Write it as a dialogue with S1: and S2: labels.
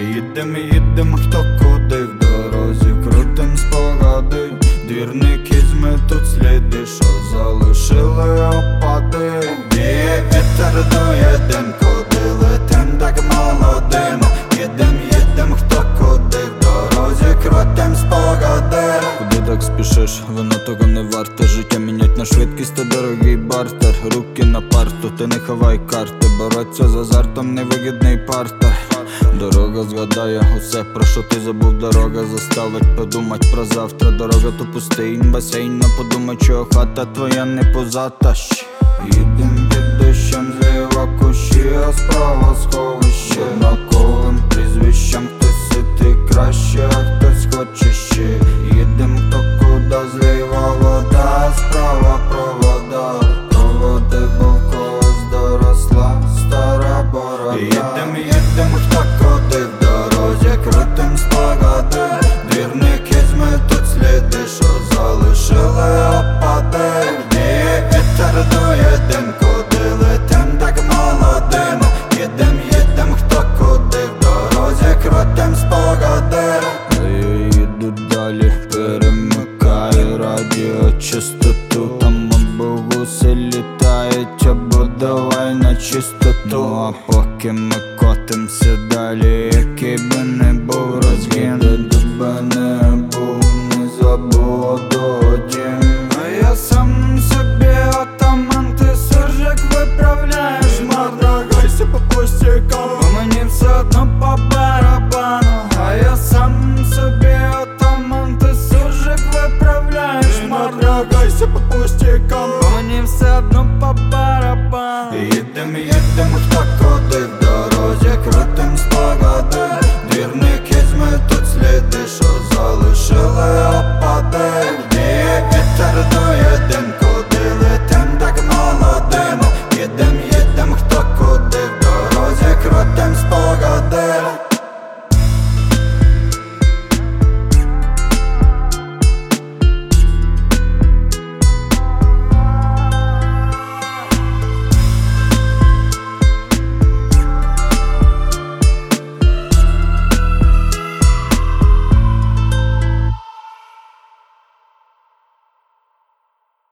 S1: Їдем, їдем, хто куди в дорозі, крутим спогади, двірники зметуть сліди, що залишили опади. Віє вітер дує дим, куди летим, так молодим. Їдем, їдем, хто куди в дорозі, крутим спогади. Куди так спішиш, воно того не варте. Життя мінять на швидкість, то дорогий бартер. Руки на парту, ти не ховай карти. Бороться з азартом, невигідний партер Дорога згадає усе, про що ти забув, дорога заставить подумать про завтра. Дорога то пустий басейн, но подумай, що хата твоя не позата Щ. Їдем під дощем, зліва кущі, а справа сховище. Однаковим прізвищем хтось ситий краще, а хтось хоче ще. Їдем хто куди, зліва вода, справа провода. Проводи, бо в когось доросла стара борода. Їдем, їдем, радіо частоту Там бабуси літають, або давай на чистоту. Ну. А поки ми котимся далі, який би не був розгін. Де би не був, не дім. А я сам собі атаман, ти суржик виправляєш. Мордагайся по пустякам, все по пустякам Мені все одно по барабану. Їдем, їдем, так ходи в дорозі, крутим спогади. Двірники зметуть сліди, що залишили опади. Діє вітер до